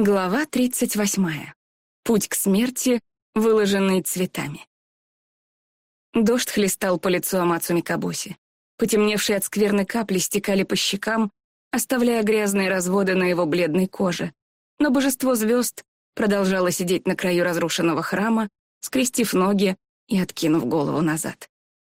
Глава 38. Путь к смерти, выложенный цветами. Дождь хлестал по лицу Амацу Микабоси. Потемневшие от скверны капли стекали по щекам, оставляя грязные разводы на его бледной коже. Но божество звезд продолжало сидеть на краю разрушенного храма, скрестив ноги и откинув голову назад.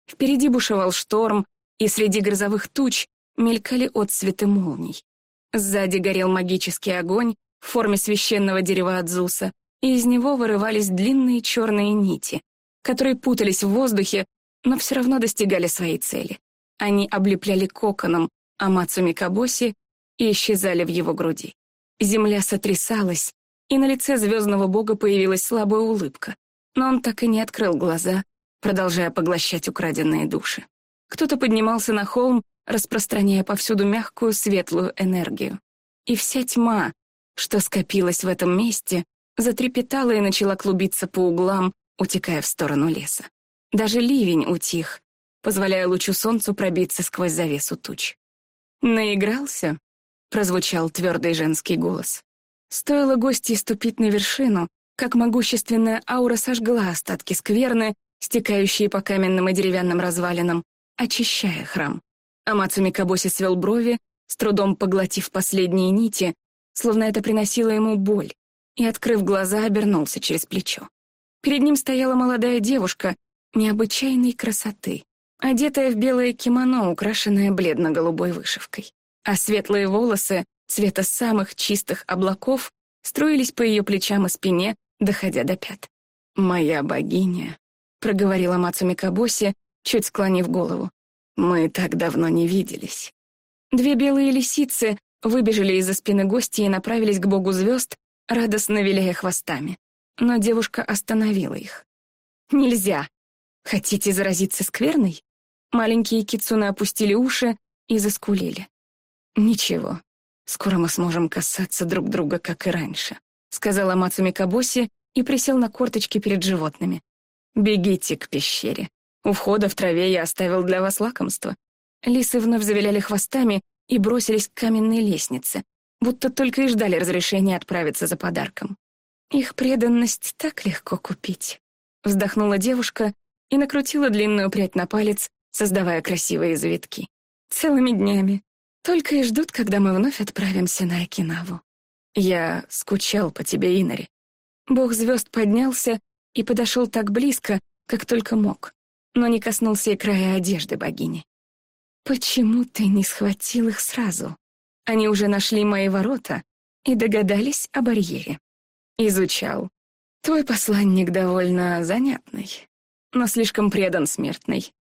Впереди бушевал шторм, и среди грозовых туч мелькали отцветы молний. Сзади горел магический огонь, в форме священного дерева Адзуса, и из него вырывались длинные черные нити, которые путались в воздухе, но все равно достигали своей цели. Они облепляли коконом Амацу Микабоси и исчезали в его груди. Земля сотрясалась, и на лице звездного бога появилась слабая улыбка, но он так и не открыл глаза, продолжая поглощать украденные души. Кто-то поднимался на холм, распространяя повсюду мягкую светлую энергию. И вся тьма, что скопилось в этом месте, затрепетала и начала клубиться по углам, утекая в сторону леса. Даже ливень утих, позволяя лучу солнцу пробиться сквозь завесу туч. «Наигрался?» — прозвучал твердый женский голос. Стоило гости ступить на вершину, как могущественная аура сожгла остатки скверны, стекающие по каменным и деревянным развалинам, очищая храм. Амацу Микабоси свел брови, с трудом поглотив последние нити, словно это приносило ему боль, и, открыв глаза, обернулся через плечо. Перед ним стояла молодая девушка необычайной красоты, одетая в белое кимоно, украшенное бледно-голубой вышивкой, а светлые волосы цвета самых чистых облаков струились по ее плечам и спине, доходя до пят. «Моя богиня», — проговорила Мацуми Кабоси, чуть склонив голову. «Мы так давно не виделись». Две белые лисицы выбежали из-за спины гостя и направились к богу звезд, радостно виляя хвостами. Но девушка остановила их. «Нельзя! Хотите заразиться скверной?» Маленькие кицуны опустили уши и заскулили. «Ничего, скоро мы сможем касаться друг друга, как и раньше», сказала Мацуми Кабоси и присел на корточки перед животными. «Бегите к пещере. У входа в траве я оставил для вас лакомство». Лисы вновь завиляли хвостами и бросились к каменной лестнице, будто только и ждали разрешения отправиться за подарком. Их преданность так легко купить. Вздохнула девушка и накрутила длинную прядь на палец, создавая красивые завитки. Целыми днями. Только и ждут, когда мы вновь отправимся на Окинаву. Я скучал по тебе, Инари. Бог звезд поднялся и подошел так близко, как только мог, но не коснулся и края одежды богини. Почему ты не схватил их сразу? Они уже нашли мои ворота и догадались о барьере. Изучал. Твой посланник довольно занятный, но слишком предан смертной.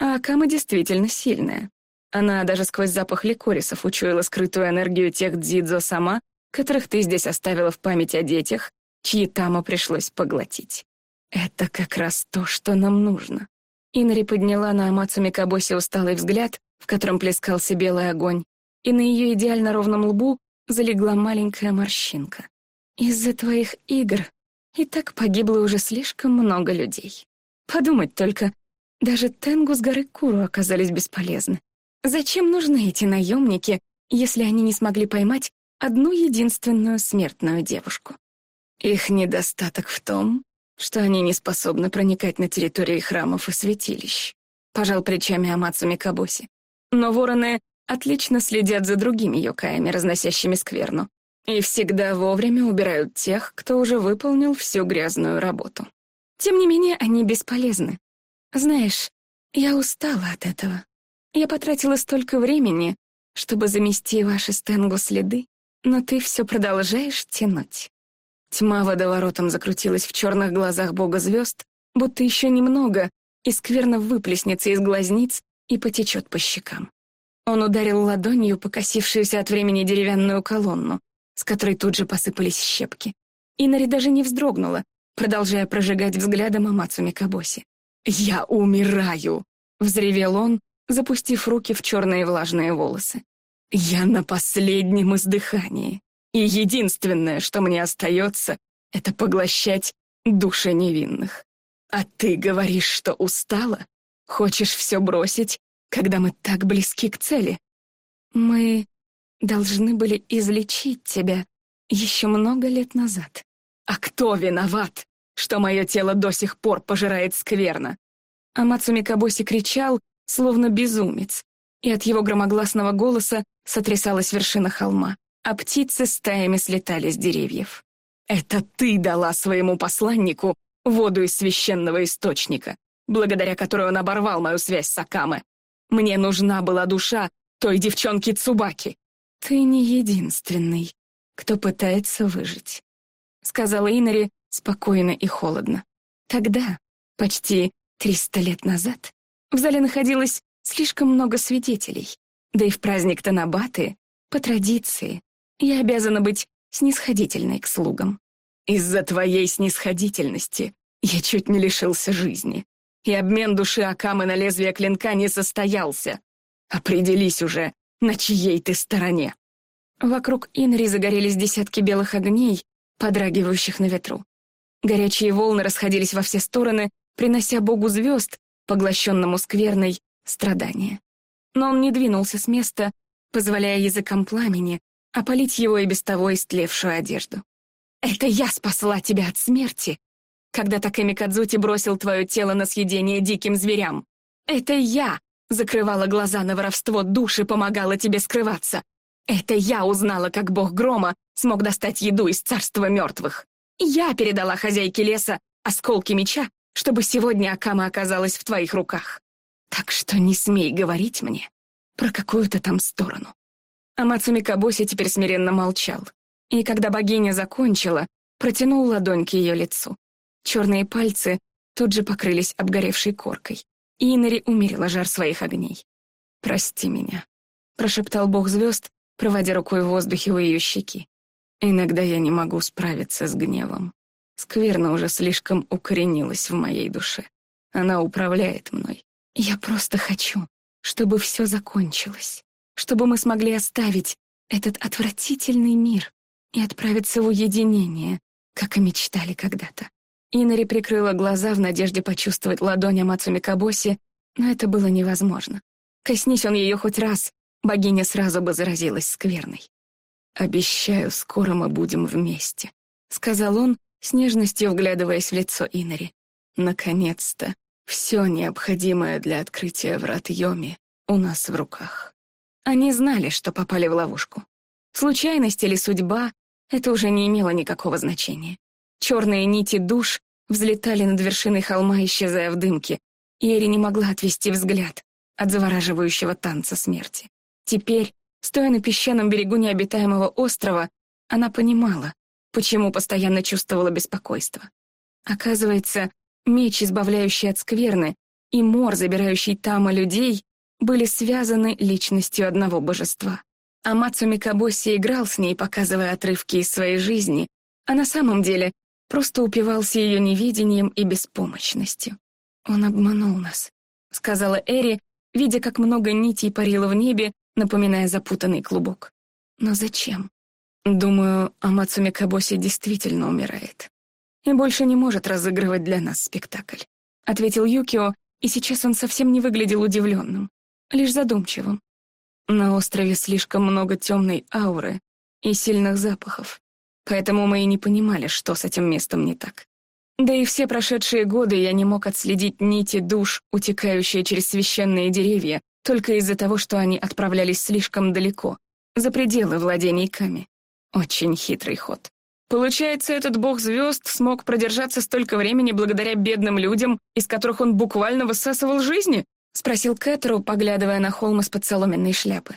А Акама действительно сильная. Она даже сквозь запах ликорисов учуяла скрытую энергию тех дзидзо сама, которых ты здесь оставила в память о детях, чьи тама пришлось поглотить. Это как раз то, что нам нужно. Инри подняла на Амацу Микабоси усталый взгляд в котором плескался белый огонь, и на ее идеально ровном лбу залегла маленькая морщинка. «Из-за твоих игр и так погибло уже слишком много людей. Подумать только, даже Тенгу с горы Куру оказались бесполезны. Зачем нужны эти наемники, если они не смогли поймать одну единственную смертную девушку? Их недостаток в том, что они не способны проникать на территории храмов и святилищ. Пожал плечами Амацу Микабоси. Но вороны отлично следят за другими йокаями, разносящими скверну, и всегда вовремя убирают тех, кто уже выполнил всю грязную работу. Тем не менее, они бесполезны. Знаешь, я устала от этого. Я потратила столько времени, чтобы замести ваши стенгу следы, но ты все продолжаешь тянуть. Тьма водоворотом закрутилась в черных глазах бога звезд, будто еще немного, и скверно выплеснется из глазниц и потечет по щекам. Он ударил ладонью покосившуюся от времени деревянную колонну, с которой тут же посыпались щепки. Инари даже не вздрогнула, продолжая прожигать взглядом Амацу Микабоси. «Я умираю!» — взревел он, запустив руки в черные влажные волосы. «Я на последнем издыхании, и единственное, что мне остается, это поглощать души невинных. А ты говоришь, что устала? Хочешь все бросить, когда мы так близки к цели? Мы должны были излечить тебя, еще много лет назад. А кто виноват, что мое тело до сих пор пожирает скверно? Амацу Микабоси кричал, словно безумец, и от его громогласного голоса сотрясалась вершина холма, а птицы стаями слетали с деревьев. «Это ты дала своему посланнику воду из священного источника, благодаря которой он оборвал мою связь с Акаме. Мне нужна была душа той девчонки Цубаки. Ты не единственный, кто пытается выжить», — сказала Инари спокойно и холодно. Тогда, почти триста лет назад, в зале находилось слишком много свидетелей, да и в праздник Танабаты, по традиции, я обязана быть снисходительной к слугам. Из-за твоей снисходительности я чуть не лишился жизни, и обмен души Акамы на лезвие клинка не состоялся. Определись уже, на чьей ты стороне. Вокруг Инри загорелись десятки белых огней, подрагивающих на ветру. Горячие волны расходились во все стороны, принося богу звезд, поглощенному скверной, страдания. Но он не двинулся с места, позволяя языкам пламени опалить его и без того истлевшую одежду. «Это я спасла тебя от смерти, когда Такэми Кадзути бросил твое тело на съедение диким зверям. Это я закрывала глаза на воровство души, помогала тебе скрываться. Это я узнала, как бог грома смог достать еду из царства мертвых. Я передала хозяйке леса осколки меча, чтобы сегодня Акама оказалась в твоих руках. Так что не смей говорить мне про какую-то там сторону. Амацуми Кабоси теперь смиренно молчал. И когда богиня закончила, протянул ладонь к ее лицу. Черные пальцы тут же покрылись обгоревшей коркой. И Инари умерила жар своих огней. «Прости меня», — прошептал бог звезд, проводя рукой в воздухе у ее щеки. «Иногда я не могу справиться с гневом. Скверно уже слишком укоренилась в моей душе. Она управляет мной. Я просто хочу, чтобы все закончилось, чтобы мы смогли оставить этот отвратительный мир и отправиться в уединение, как и мечтали когда-то. Инари прикрыла глаза в надежде почувствовать ладонь Амацуми Кабоси, но это было невозможно. Коснись он ее хоть раз, богиня сразу бы заразилась скверной. «Обещаю, скоро мы будем вместе», — сказал он, с нежностью вглядываясь в лицо Инари. «Наконец-то все необходимое для открытия врат Йоми у нас в руках». Они знали, что попали в ловушку. Случайность или судьба — это уже не имело никакого значения. Черные нити душ взлетали над вершиной холма, исчезая в дымке, и Эри не могла отвести взгляд от завораживающего танца смерти. Теперь, стоя на песчаном берегу необитаемого острова, она понимала, почему постоянно чувствовала беспокойство. Оказывается, меч, избавляющий от скверны, и мор, забирающий Тама людей, были связаны личностью одного божества. А Мацуми Кабоси играл с ней, показывая отрывки из своей жизни, а на самом деле просто упивался ее невидением и беспомощностью. «Он обманул нас», — сказала Эри, видя, как много нитей парило в небе, напоминая запутанный клубок. «Но зачем?» «Думаю, Амацуми Кабоси действительно умирает. И больше не может разыгрывать для нас спектакль», — ответил Юкио, и сейчас он совсем не выглядел удивленным, лишь задумчивым. На острове слишком много темной ауры и сильных запахов. Поэтому мы и не понимали, что с этим местом не так. Да и все прошедшие годы я не мог отследить нити душ, утекающие через священные деревья, только из-за того, что они отправлялись слишком далеко, за пределы владений Ками. Очень хитрый ход. Получается, этот бог звезд смог продержаться столько времени благодаря бедным людям, из которых он буквально высасывал жизни? Спросил Кэтеру, поглядывая на холм из-под соломенной шляпы.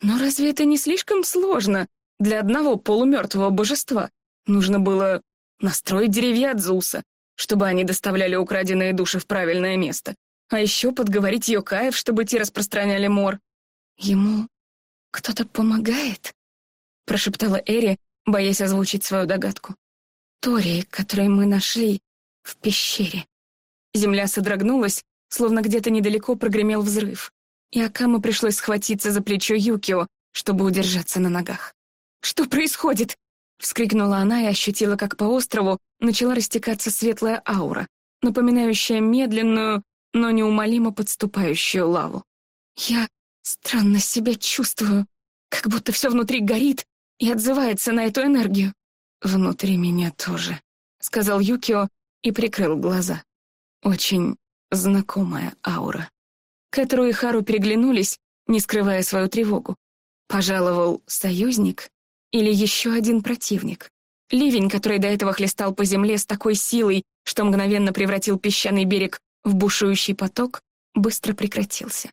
Но разве это не слишком сложно для одного полумертвого божества нужно было настроить деревья Дзуса, чтобы они доставляли украденные души в правильное место, а еще подговорить Йокаев, чтобы те распространяли мор. «Ему кто-то помогает?» — прошептала Эри, боясь озвучить свою догадку. «Тори, который мы нашли в пещере». Земля содрогнулась, словно где-то недалеко прогремел взрыв, и Акаму пришлось схватиться за плечо Юкио, чтобы удержаться на ногах. «Что происходит?» — вскрикнула она и ощутила, как по острову начала растекаться светлая аура, напоминающая медленную, но неумолимо подступающую лаву. «Я странно себя чувствую, как будто все внутри горит и отзывается на эту энергию». внутри меня тоже», — сказал Юкио и прикрыл глаза. Очень знакомая аура. Кэтру и Хару переглянулись, не скрывая свою тревогу. Пожаловал союзник или еще один противник? Ливень, который до этого хлестал по земле с такой силой, что мгновенно превратил песчаный берег в бушующий поток, быстро прекратился.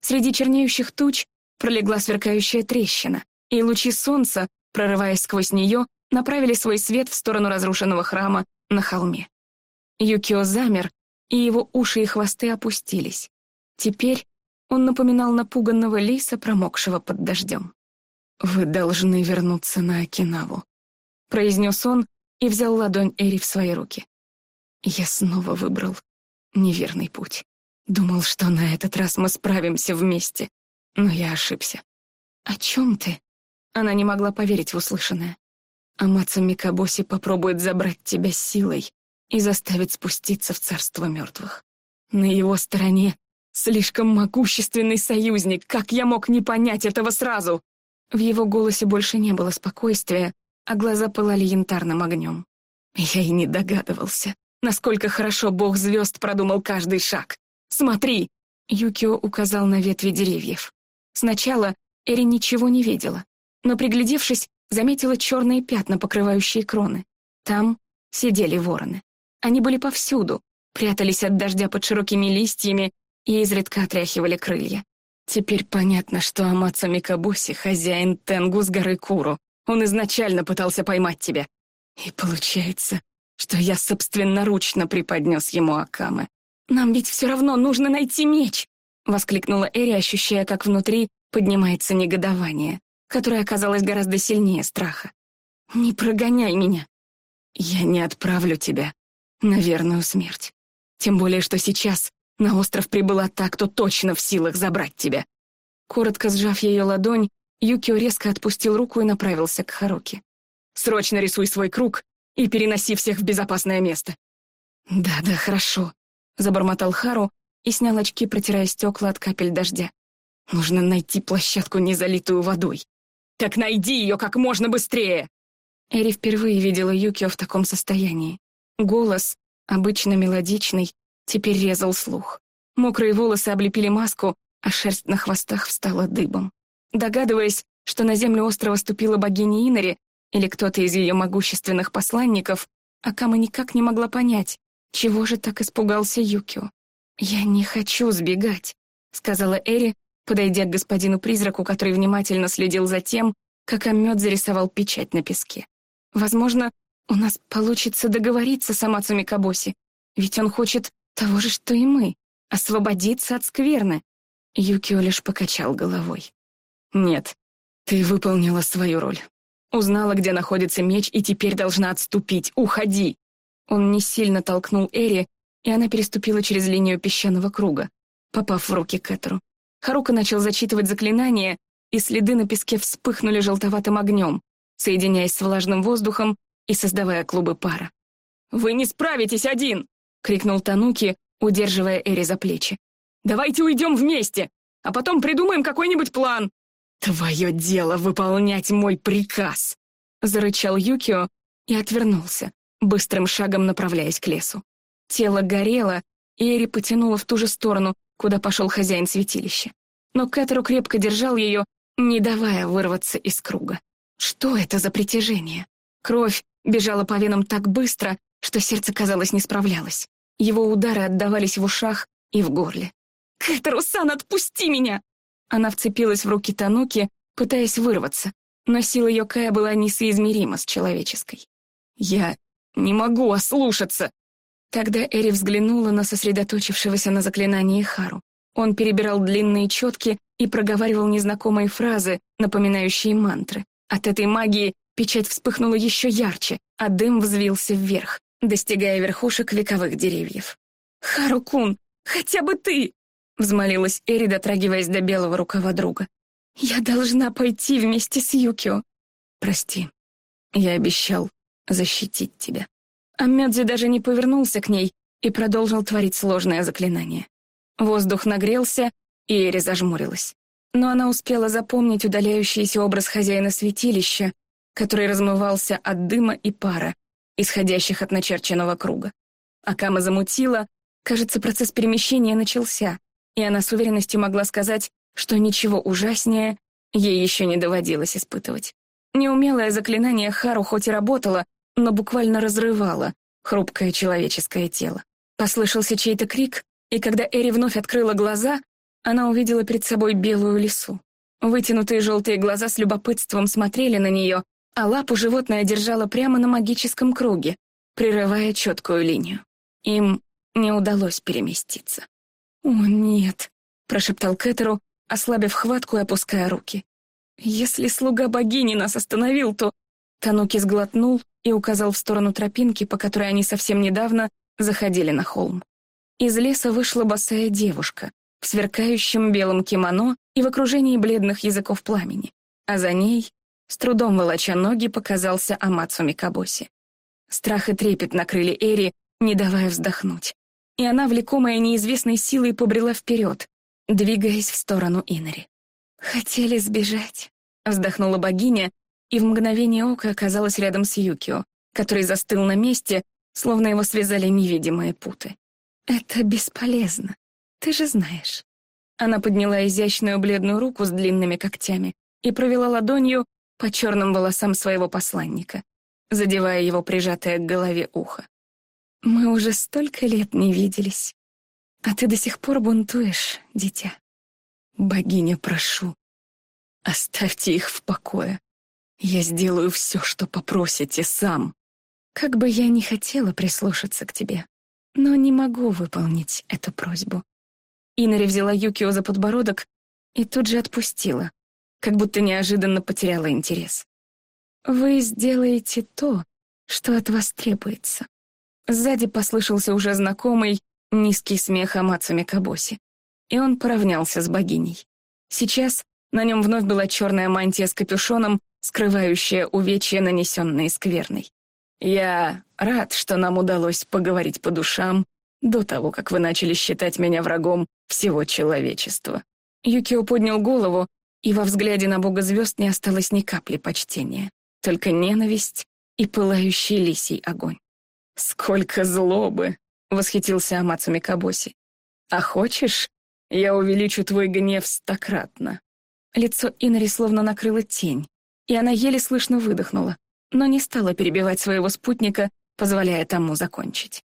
Среди чернеющих туч пролегла сверкающая трещина, и лучи солнца, прорываясь сквозь нее, направили свой свет в сторону разрушенного храма на холме. Юкио замер, и его уши и хвосты опустились. Теперь он напоминал напуганного лиса, промокшего под дождем. «Вы должны вернуться на Окинаву», — произнес он и взял ладонь Эри в свои руки. Я снова выбрал неверный путь. Думал, что на этот раз мы справимся вместе, но я ошибся. «О чем ты?» Она не могла поверить в услышанное. Амаца Микабоси попробует забрать тебя силой и заставить спуститься в царство мертвых. На его стороне слишком могущественный союзник, как я мог не понять этого сразу? В его голосе больше не было спокойствия, а глаза пылали янтарным огнем. Я и не догадывался, насколько хорошо бог звезд продумал каждый шаг. «Смотри!» — Юкио указал на ветви деревьев. Сначала Эри ничего не видела, но, приглядевшись, заметила черные пятна, покрывающие кроны. Там сидели вороны. Они были повсюду, прятались от дождя под широкими листьями и изредка отряхивали крылья. Теперь понятно, что Амаца Микабуси — хозяин Тенгу с горы Куру. Он изначально пытался поймать тебя. И получается, что я собственноручно преподнес ему Акамы. «Нам ведь все равно нужно найти меч!» — воскликнула Эри, ощущая, как внутри поднимается негодование которая оказалась гораздо сильнее страха. «Не прогоняй меня. Я не отправлю тебя на верную смерть. Тем более, что сейчас на остров прибыла та, кто точно в силах забрать тебя». Коротко сжав ее ладонь, Юкио резко отпустил руку и направился к Харуки. «Срочно рисуй свой круг и переноси всех в безопасное место». «Да-да, хорошо», — забормотал Хару и снял очки, протирая стекла от капель дождя. «Нужно найти площадку, не залитую водой. «Так найди ее как можно быстрее!» Эри впервые видела Юкио в таком состоянии. Голос, обычно мелодичный, теперь резал слух. Мокрые волосы облепили маску, а шерсть на хвостах встала дыбом. Догадываясь, что на землю острова ступила богиня Инари или кто-то из ее могущественных посланников, Акама никак не могла понять, чего же так испугался Юкио. «Я не хочу сбегать», — сказала Эри, подойдя к господину-призраку, который внимательно следил за тем, как Аммёд зарисовал печать на песке. «Возможно, у нас получится договориться с Амацу Микабоси, ведь он хочет того же, что и мы — освободиться от скверны». Юкио лишь покачал головой. «Нет, ты выполнила свою роль. Узнала, где находится меч, и теперь должна отступить. Уходи!» Он не сильно толкнул Эри, и она переступила через линию песчаного круга, попав в руки Кэтеру. Харука начал зачитывать заклинание, и следы на песке вспыхнули желтоватым огнем, соединяясь с влажным воздухом и создавая клубы пара. «Вы не справитесь один!» — крикнул Тануки, удерживая Эри за плечи. «Давайте уйдем вместе, а потом придумаем какой-нибудь план!» «Твое дело выполнять мой приказ!» — зарычал Юкио и отвернулся, быстрым шагом направляясь к лесу. Тело горело, и Эри потянула в ту же сторону, куда пошел хозяин святилища. Но Кэтеру крепко держал ее, не давая вырваться из круга. Что это за притяжение? Кровь бежала по венам так быстро, что сердце, казалось, не справлялось. Его удары отдавались в ушах и в горле. «Кэтеру-сан, отпусти меня!» Она вцепилась в руки Тануки, пытаясь вырваться, но сила Йокая была несоизмерима с человеческой. «Я не могу ослушаться!» Тогда Эри взглянула на сосредоточившегося на заклинании Хару. Он перебирал длинные четки и проговаривал незнакомые фразы, напоминающие мантры. От этой магии печать вспыхнула еще ярче, а дым взвился вверх, достигая верхушек вековых деревьев. «Хару-кун, хотя бы ты!» — взмолилась Эри, дотрагиваясь до белого рукава друга. «Я должна пойти вместе с Юкио». «Прости, я обещал защитить тебя». Аммёдзи даже не повернулся к ней и продолжил творить сложное заклинание. Воздух нагрелся, и Эри зажмурилась. Но она успела запомнить удаляющийся образ хозяина святилища, который размывался от дыма и пара, исходящих от начерченного круга. Акама замутила, кажется, процесс перемещения начался, и она с уверенностью могла сказать, что ничего ужаснее ей еще не доводилось испытывать. Неумелое заклинание Хару хоть и работало, но буквально разрывало хрупкое человеческое тело. Послышался чей-то крик, и когда Эри вновь открыла глаза, она увидела перед собой белую лису. Вытянутые желтые глаза с любопытством смотрели на нее, а лапу животное держало прямо на магическом круге, прерывая четкую линию. Им не удалось переместиться. «О, нет», — прошептал Кэтеру, ослабив хватку и опуская руки. «Если слуга богини нас остановил, то...» Тануки сглотнул и указал в сторону тропинки, по которой они совсем недавно заходили на холм. Из леса вышла босая девушка в сверкающем белом кимоно и в окружении бледных языков пламени, а за ней, с трудом волоча ноги, показался Амацу Микабоси. Страх и трепет накрыли Эри, не давая вздохнуть, и она, влекомая неизвестной силой, побрела вперед, двигаясь в сторону Инори. «Хотели сбежать», — вздохнула богиня, и в мгновение ока оказалась рядом с Юкио, который застыл на месте, словно его связали невидимые путы. «Это бесполезно, ты же знаешь». Она подняла изящную бледную руку с длинными когтями и провела ладонью по черным волосам своего посланника, задевая его прижатое к голове ухо. «Мы уже столько лет не виделись, а ты до сих пор бунтуешь, дитя. Богиня, прошу, оставьте их в покое. Я сделаю все, что попросите сам. Как бы я ни хотела прислушаться к тебе, но не могу выполнить эту просьбу. Инари взяла Юкио за подбородок и тут же отпустила, как будто неожиданно потеряла интерес. «Вы сделаете то, что от вас требуется». Сзади послышался уже знакомый низкий смех Амацуми Кабоси, и он поравнялся с богиней. Сейчас на нем вновь была черная мантия с капюшоном, скрывающая увечья, нанесенные скверной. «Я рад, что нам удалось поговорить по душам до того, как вы начали считать меня врагом всего человечества». Юкио поднял голову, и во взгляде на бога звезд не осталось ни капли почтения, только ненависть и пылающий лисий огонь. «Сколько злобы!» — восхитился Амацу Микабоси. «А хочешь, я увеличу твой гнев стократно?» Лицо Инари словно накрыло тень, и она еле слышно выдохнула, но не стала перебивать своего спутника, позволяя тому закончить.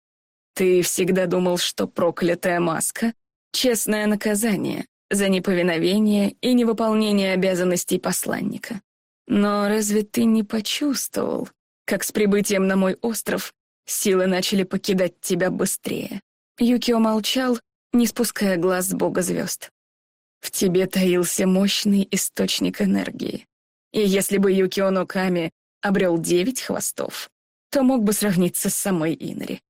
Ты всегда думал, что проклятая маска — честное наказание за неповиновение и невыполнение обязанностей посланника. Но разве ты не почувствовал, как с прибытием на мой остров силы начали покидать тебя быстрее? Юкио молчал, не спуская глаз с бога звезд. В тебе таился мощный источник энергии. И если бы Юкио Ноками обрел девять хвостов, то мог бы сравниться с самой Инри.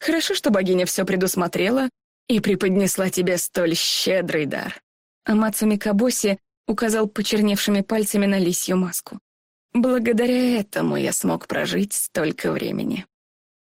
Хорошо, что богиня все предусмотрела и преподнесла тебе столь щедрый дар. Амацу Микабоси указал почерневшими пальцами на лисью маску. Благодаря этому я смог прожить столько времени.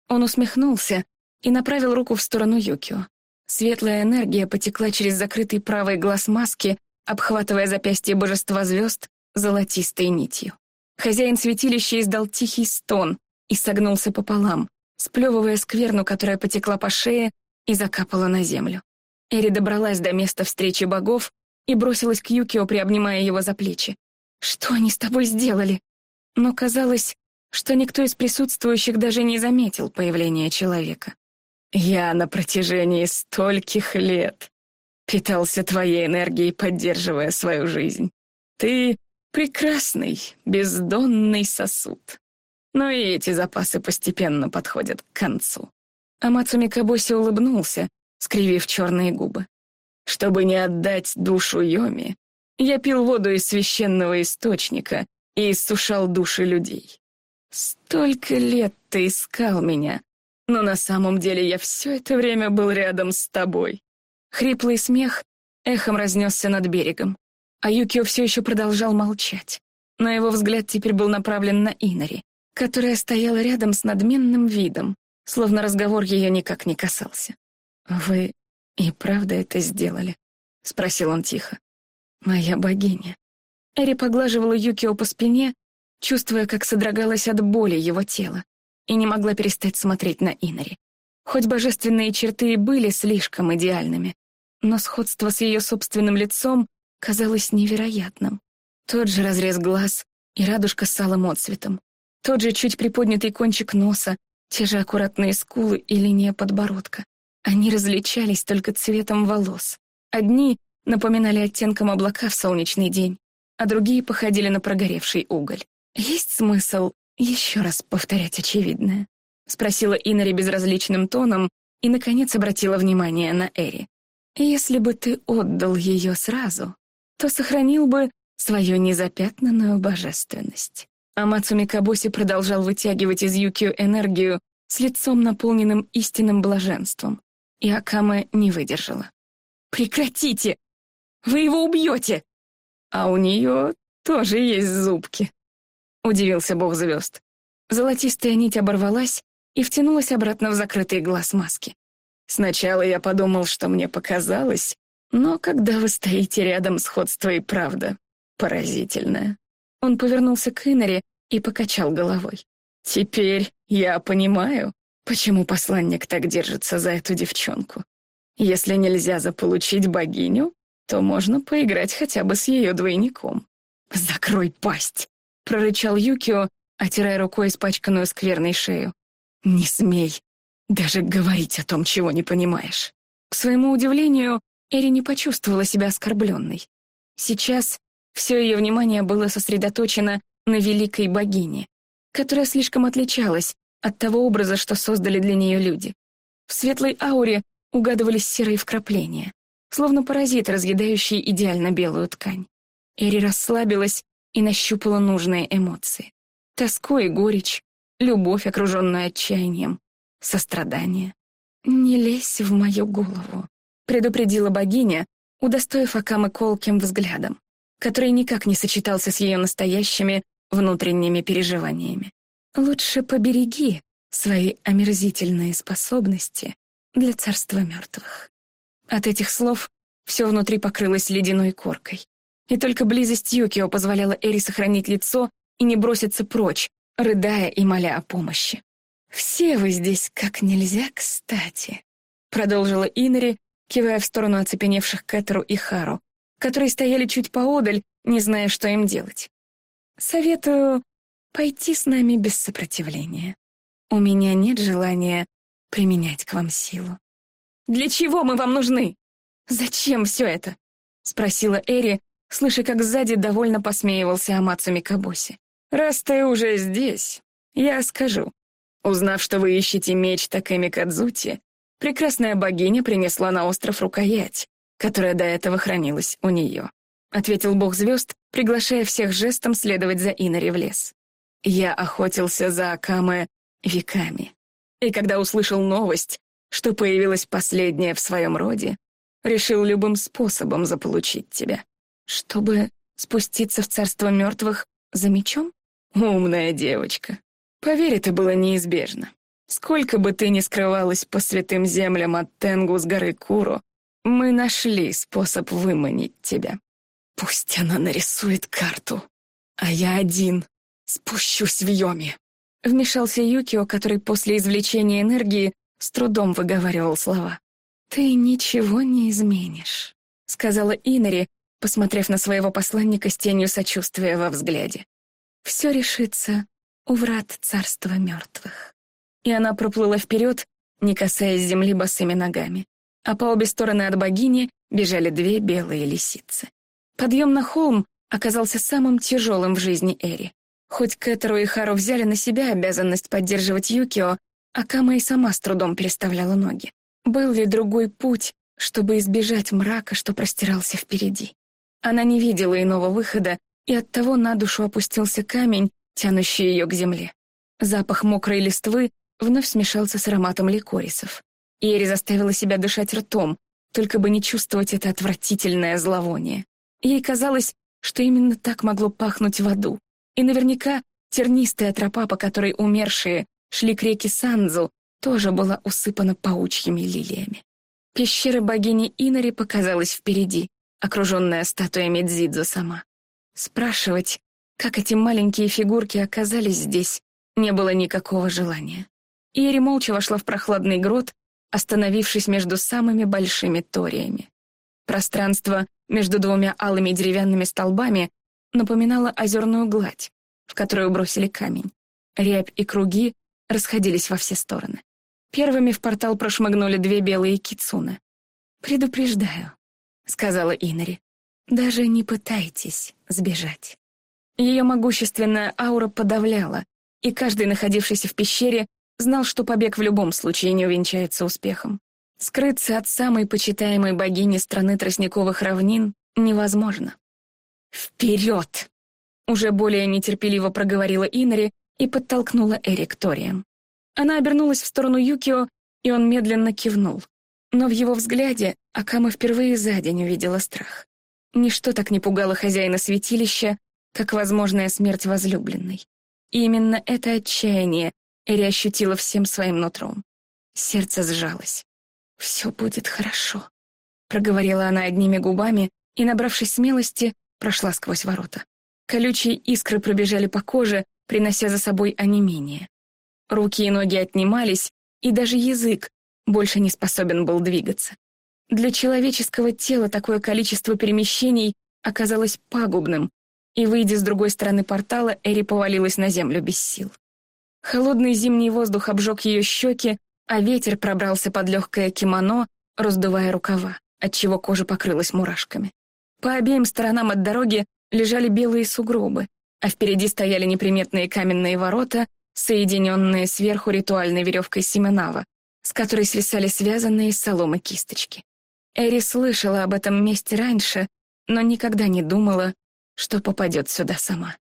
Он усмехнулся и направил руку в сторону Юкио. Светлая энергия потекла через закрытый правый глаз маски, обхватывая запястье божества звезд золотистой нитью. Хозяин святилища издал тихий стон и согнулся пополам, сплевывая скверну, которая потекла по шее и закапала на землю. Эри добралась до места встречи богов и бросилась к Юкио, приобнимая его за плечи. «Что они с тобой сделали?» Но казалось, что никто из присутствующих даже не заметил появления человека. «Я на протяжении стольких лет питался твоей энергией, поддерживая свою жизнь. Ты — прекрасный, бездонный сосуд. Но и эти запасы постепенно подходят к концу. Амацу Микабоси улыбнулся, скривив черные губы. Чтобы не отдать душу Йоми, я пил воду из священного источника и иссушал души людей. Столько лет ты искал меня, но на самом деле я все это время был рядом с тобой. Хриплый смех эхом разнесся над берегом, а Юкио все еще продолжал молчать. Но его взгляд теперь был направлен на Инари которая стояла рядом с надменным видом, словно разговор ее никак не касался. «Вы и правда это сделали?» — спросил он тихо. «Моя богиня». Эри поглаживала Юкио по спине, чувствуя, как содрогалась от боли его тело, и не могла перестать смотреть на Инари. Хоть божественные черты и были слишком идеальными, но сходство с ее собственным лицом казалось невероятным. Тот же разрез глаз и радужка с алым отцветом, тот же чуть приподнятый кончик носа, те же аккуратные скулы и линия подбородка. Они различались только цветом волос. Одни напоминали оттенком облака в солнечный день, а другие походили на прогоревший уголь. «Есть смысл еще раз повторять очевидное?» — спросила Инари безразличным тоном и, наконец, обратила внимание на Эри. «Если бы ты отдал ее сразу, то сохранил бы свою незапятнанную божественность». Амацу Микабоси продолжал вытягивать из Юкио энергию с лицом, наполненным истинным блаженством, и Акаме не выдержала. «Прекратите! Вы его убьете!» «А у нее тоже есть зубки», — удивился бог звезд. Золотистая нить оборвалась и втянулась обратно в закрытый глаз маски. Сначала я подумал, что мне показалось, но когда вы стоите рядом, сходство и правда поразительное. Он повернулся к Иннере и покачал головой. Теперь я понимаю, почему посланник так держится за эту девчонку. Если нельзя заполучить богиню, то можно поиграть хотя бы с ее двойником. «Закрой пасть!» — прорычал Юкио, отирая рукой испачканную скверной шею. «Не смей даже говорить о том, чего не понимаешь». К своему удивлению, Эри не почувствовала себя оскорбленной. Сейчас все ее внимание было сосредоточено на великой богине, которая слишком отличалась от того образа, что создали для нее люди. В светлой ауре угадывались серые вкрапления, словно паразит, разъедающий идеально белую ткань. Эри расслабилась и нащупала нужные эмоции. Тоску и горечь, любовь, окруженная отчаянием, сострадание. «Не лезь в мою голову», — предупредила богиня, удостоив Акамы колким взглядом, который никак не сочетался с ее настоящими внутренними переживаниями. «Лучше побереги свои омерзительные способности для царства мертвых». От этих слов все внутри покрылось ледяной коркой. И только близость Юкио позволяла Эри сохранить лицо и не броситься прочь, рыдая и моля о помощи. «Все вы здесь как нельзя кстати», — продолжила Инори, кивая в сторону оцепеневших Кэтеру и Хару, которые стояли чуть поодаль, не зная, что им делать. «Советую пойти с нами без сопротивления. У меня нет желания применять к вам силу». «Для чего мы вам нужны? Зачем все это?» — спросила Эри, слыша, как сзади довольно посмеивался Амацу Микабоси. «Раз ты уже здесь, я скажу. Узнав, что вы ищете меч Такэми Кадзути, прекрасная богиня принесла на остров рукоять, которая до этого хранилась у нее», — ответил бог звезд, приглашая всех жестом следовать за Инари в лес. «Я охотился за Акаме веками, и когда услышал новость, что появилась последняя в своем роде, решил любым способом заполучить тебя, чтобы спуститься в царство мертвых за мечом? Умная девочка. Поверь, это было неизбежно. Сколько бы ты ни скрывалась по святым землям от Тенгу с горы Куру, мы нашли способ выманить тебя. Пусть она нарисует карту, а я один спущусь в Йоми. Вмешался Юкио, который после извлечения энергии с трудом выговаривал слова. «Ты ничего не изменишь», — сказала Инари, посмотрев на своего посланника с тенью сочувствия во взгляде. «Все решится у врат царства мертвых». И она проплыла вперед, не касаясь земли босыми ногами, а по обе стороны от богини бежали две белые лисицы. Подъем на холм оказался самым тяжелым в жизни Эри. Хоть Кэтеру и Хару взяли на себя обязанность поддерживать Юкио, Акама и сама с трудом переставляла ноги. Был ли другой путь, чтобы избежать мрака, что простирался впереди? Она не видела иного выхода, и оттого на душу опустился камень, тянущий ее к земле. Запах мокрой листвы вновь смешался с ароматом ликорисов. Ири заставила себя дышать ртом, только бы не чувствовать это отвратительное зловоние. Ей казалось, что именно так могло пахнуть в аду. И наверняка тернистая тропа, по которой умершие шли к реке Санзу, тоже была усыпана паучьими лилиями. Пещера богини Инари показалась впереди, окруженная статуями Дзидзо сама. Спрашивать, Как эти маленькие фигурки оказались здесь, не было никакого желания. Ири молча вошла в прохладный грот, остановившись между самыми большими ториями. Пространство между двумя алыми деревянными столбами напоминало озерную гладь, в которую бросили камень. Рябь и круги расходились во все стороны. Первыми в портал прошмыгнули две белые кицуны. «Предупреждаю», — сказала Инари. «Даже не пытайтесь сбежать». Ее могущественная аура подавляла, и каждый, находившийся в пещере, знал, что побег в любом случае не увенчается успехом. Скрыться от самой почитаемой богини страны тростниковых равнин невозможно. «Вперед!» — уже более нетерпеливо проговорила Инари и подтолкнула Эрик Торием. Она обернулась в сторону Юкио, и он медленно кивнул. Но в его взгляде Акама впервые за день увидела страх. Ничто так не пугало хозяина святилища, как возможная смерть возлюбленной. И именно это отчаяние Эри ощутила всем своим нутром. Сердце сжалось. «Все будет хорошо», — проговорила она одними губами и, набравшись смелости, прошла сквозь ворота. Колючие искры пробежали по коже, принося за собой онемение. Руки и ноги отнимались, и даже язык больше не способен был двигаться. Для человеческого тела такое количество перемещений оказалось пагубным, и, выйдя с другой стороны портала, Эри повалилась на землю без сил. Холодный зимний воздух обжег ее щеки, а ветер пробрался под легкое кимоно, раздувая рукава, отчего кожа покрылась мурашками. По обеим сторонам от дороги лежали белые сугробы, а впереди стояли неприметные каменные ворота, соединенные сверху ритуальной веревкой Семенава, с которой свисали связанные из соломы кисточки. Эри слышала об этом месте раньше, но никогда не думала, что попадет сюда сама.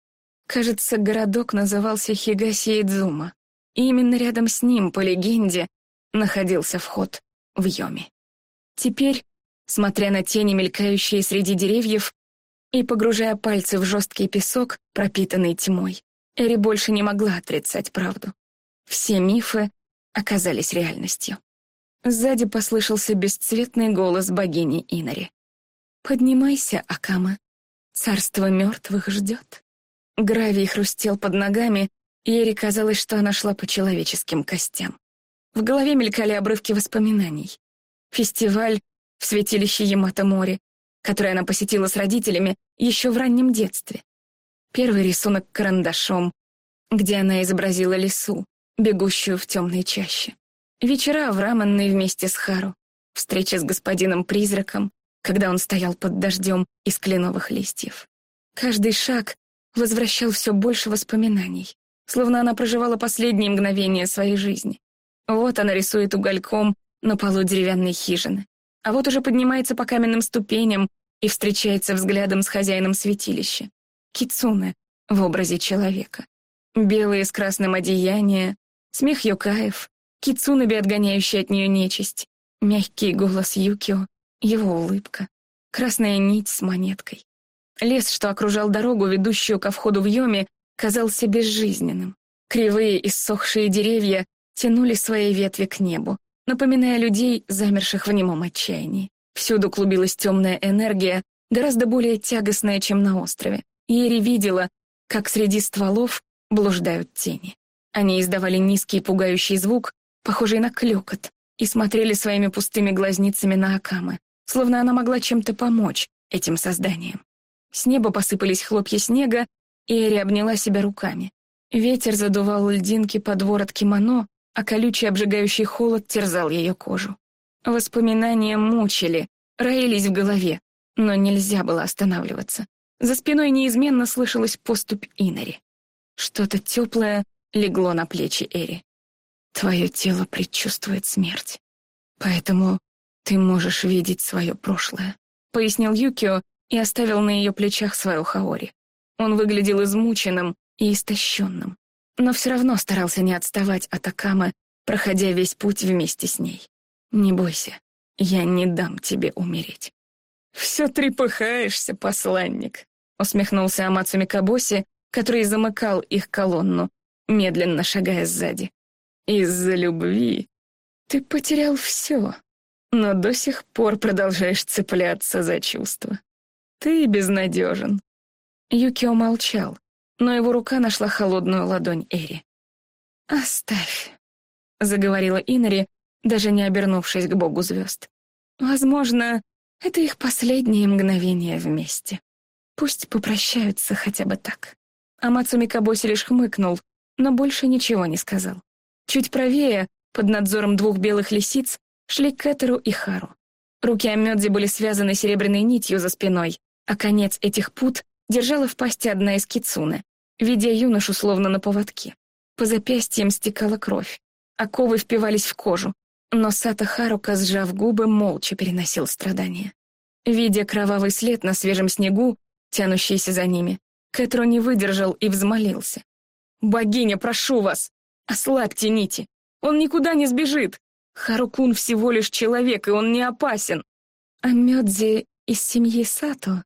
Кажется, городок назывался Хигаси-Идзума, и именно рядом с ним, по легенде, находился вход в Йоми. Теперь, смотря на тени, мелькающие среди деревьев, и погружая пальцы в жесткий песок, пропитанный тьмой, Эри больше не могла отрицать правду. Все мифы оказались реальностью. Сзади послышался бесцветный голос богини Инари. «Поднимайся, Акама. Царство мертвых ждет». Гравий хрустел под ногами, и Эри казалось, что она шла по человеческим костям. В голове мелькали обрывки воспоминаний. Фестиваль в святилище Ямато-море, который она посетила с родителями еще в раннем детстве. Первый рисунок карандашом, где она изобразила лису, бегущую в темной чаще. Вечера в Раманной вместе с Хару. Встреча с господином-призраком, когда он стоял под дождем из кленовых листьев. Каждый шаг возвращал все больше воспоминаний, словно она проживала последние мгновения своей жизни. Вот она рисует угольком на полу деревянной хижины, а вот уже поднимается по каменным ступеням и встречается взглядом с хозяином святилища. Кицуне в образе человека. Белые с красным одеяния, смех Юкаев, Кицунаби, отгоняющий от нее нечисть, мягкий голос Юкио, его улыбка, красная нить с монеткой. Лес, что окружал дорогу, ведущую ко входу в Йоми, казался безжизненным. Кривые иссохшие деревья тянули свои ветви к небу, напоминая людей, замерших в немом отчаянии. Всюду клубилась темная энергия, гораздо более тягостная, чем на острове. Ери видела, как среди стволов блуждают тени. Они издавали низкий пугающий звук, похожий на клёкот, и смотрели своими пустыми глазницами на Акамы, словно она могла чем-то помочь этим созданиям. С неба посыпались хлопья снега, и Эри обняла себя руками. Ветер задувал льдинки под ворот кимоно, а колючий обжигающий холод терзал ее кожу. Воспоминания мучили, роились в голове, но нельзя было останавливаться. За спиной неизменно слышалась поступь Инари. Что-то теплое легло на плечи Эри. Твое тело предчувствует смерть. Поэтому ты можешь видеть свое прошлое, пояснил Юкио и оставил на ее плечах свою Хаори. Он выглядел измученным и истощенным, но все равно старался не отставать от Акамы, проходя весь путь вместе с ней. Не бойся, я не дам тебе умереть. «Все трепыхаешься, посланник», — усмехнулся Амацу Микабоси, который замыкал их колонну, медленно шагая сзади. «Из-за любви ты потерял все, но до сих пор продолжаешь цепляться за чувства. Ты безнадежен». Юкио молчал, но его рука нашла холодную ладонь Эри. «Оставь», — заговорила Инари, даже не обернувшись к богу звезд. «Возможно, это их последние мгновения вместе. Пусть попрощаются хотя бы так». Амацу Микабоси лишь хмыкнул, но больше ничего не сказал. Чуть правее, под надзором двух белых лисиц, шли Кэтеру и Хару. Руки Амёдзи были связаны серебряной нитью за спиной, а конец этих пут держала в пасти одна из кицуны, видя юношу словно на поводке. По запястьям стекала кровь, оковы впивались в кожу, но Сата Харука, сжав губы, молча переносил страдания. Видя кровавый след на свежем снегу, тянущийся за ними, Кэтро не выдержал и взмолился. «Богиня, прошу вас, ослабьте нити. Он никуда не сбежит. Харукун всего лишь человек, и он не опасен». А Мёдзи из семьи Сато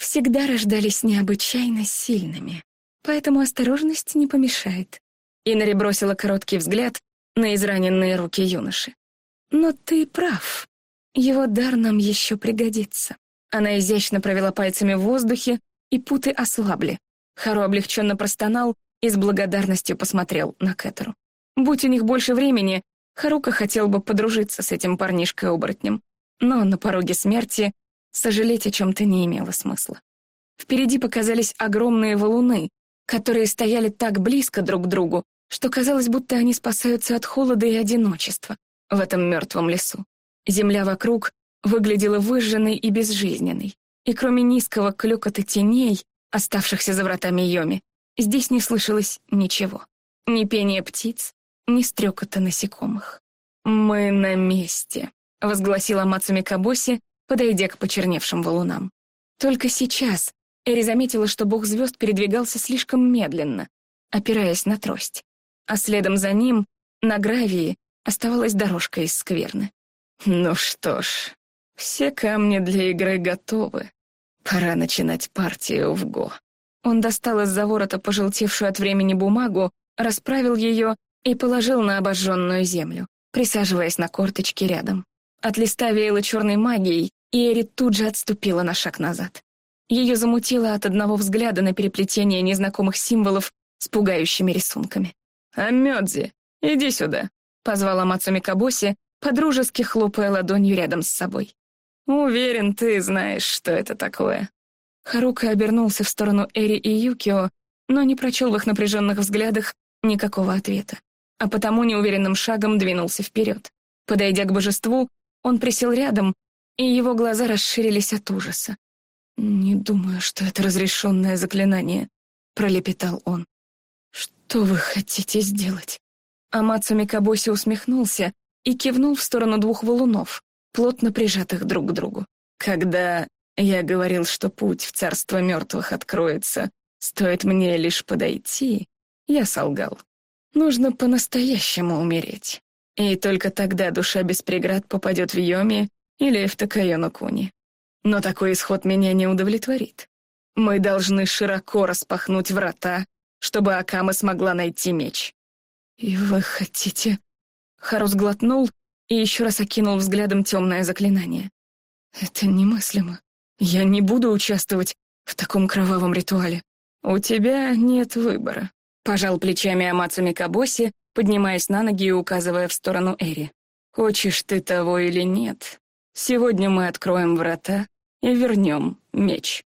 всегда рождались необычайно сильными, поэтому осторожность не помешает. Инари бросила короткий взгляд на израненные руки юноши. «Но ты прав. Его дар нам еще пригодится». Она изящно провела пальцами в воздухе, и путы ослабли. Хару облегченно простонал и с благодарностью посмотрел на Кэтеру. Будь у них больше времени, Харука хотел бы подружиться с этим парнишкой-оборотнем, но на пороге смерти сожалеть о чем-то не имело смысла. Впереди показались огромные валуны, которые стояли так близко друг к другу, что казалось, будто они спасаются от холода и одиночества в этом мертвом лесу. Земля вокруг выглядела выжженной и безжизненной, и кроме низкого клёкота теней, оставшихся за вратами Йоми, здесь не слышалось ничего. Ни пения птиц, ни стрекота насекомых. «Мы на месте», — возгласила Мацуми Кабоси, подойдя к почерневшим валунам. Только сейчас Эри заметила, что бог звезд передвигался слишком медленно, опираясь на трость, а следом за ним, на гравии, оставалась дорожка из скверны. «Ну что ж, все камни для игры готовы. Пора начинать партию в Го». Он достал из-за ворота пожелтевшую от времени бумагу, расправил ее и положил на обожженную землю, присаживаясь на корточки рядом. От листа веяло черной магией, и Эри тут же отступила на шаг назад. Ее замутило от одного взгляда на переплетение незнакомых символов с пугающими рисунками. «Амёдзи, иди сюда», — позвала Мацуми Кабоси, подружески хлопая ладонью рядом с собой. «Уверен, ты знаешь, что это такое». Харука обернулся в сторону Эри и Юкио, но не прочел в их напряженных взглядах никакого ответа а потому неуверенным шагом двинулся вперед. Подойдя к божеству, он присел рядом, и его глаза расширились от ужаса. «Не думаю, что это разрешенное заклинание», — пролепетал он. «Что вы хотите сделать?» Амацу Микабоси усмехнулся и кивнул в сторону двух валунов, плотно прижатых друг к другу. «Когда я говорил, что путь в царство мертвых откроется, стоит мне лишь подойти, я солгал. Нужно по-настоящему умереть. И только тогда душа без преград попадет в Йоми или в Такайоно-Куни. Но такой исход меня не удовлетворит. Мы должны широко распахнуть врата, чтобы Акама смогла найти меч. «И вы хотите...» Харус глотнул и еще раз окинул взглядом темное заклинание. «Это немыслимо. Я не буду участвовать в таком кровавом ритуале. У тебя нет выбора», Пожал плечами Амацу Микабоси, поднимаясь на ноги и указывая в сторону Эри. «Хочешь ты того или нет, сегодня мы откроем врата и вернем меч».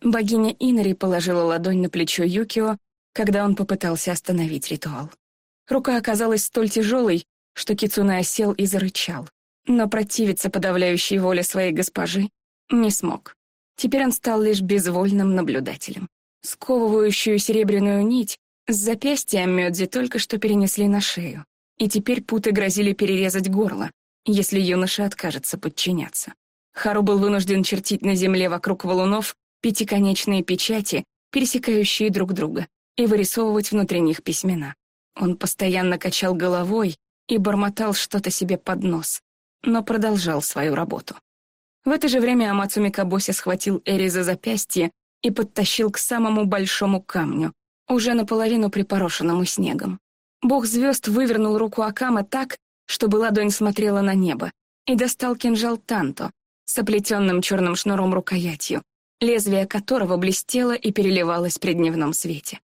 Богиня Инари положила ладонь на плечо Юкио, когда он попытался остановить ритуал. Рука оказалась столь тяжелой, что Кицуна осел и зарычал, но противиться подавляющей воле своей госпожи не смог. Теперь он стал лишь безвольным наблюдателем. Сковывающую серебряную нить с запястья Мёдзи только что перенесли на шею, и теперь путы грозили перерезать горло, если юноша откажется подчиняться. Хару был вынужден чертить на земле вокруг валунов пятиконечные печати, пересекающие друг друга, и вырисовывать внутри них письмена. Он постоянно качал головой и бормотал что-то себе под нос, но продолжал свою работу. В это же время Амацуми Кабоси схватил Эри за запястье и подтащил к самому большому камню, уже наполовину припорошенному снегом. Бог звезд вывернул руку Акама так, чтобы ладонь смотрела на небо, и достал кинжал Танто с оплетенным черным шнуром рукоятью, лезвие которого блестело и переливалось при дневном свете.